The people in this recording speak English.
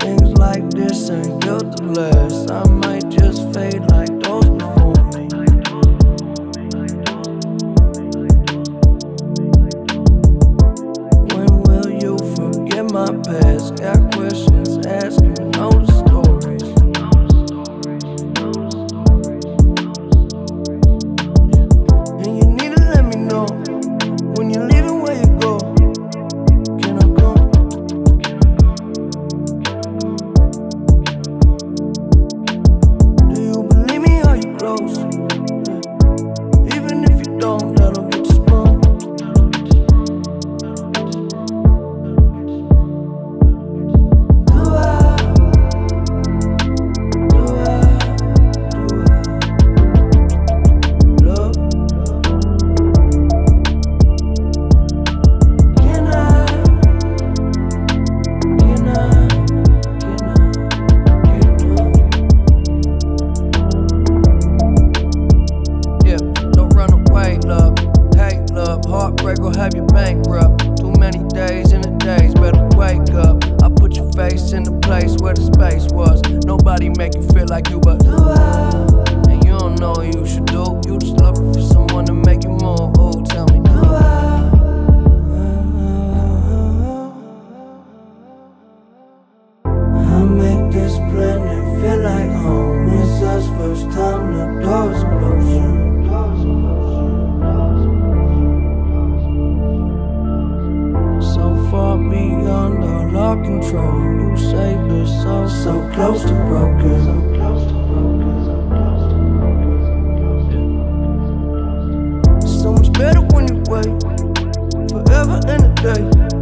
Things like this ain't built to last. up. Too many days in the days, better wake up. I put your face in the place where the space was. Nobody make you feel like you, but. control. You all so close to broken. So close to broken. So much better when you wait. Forever and a day.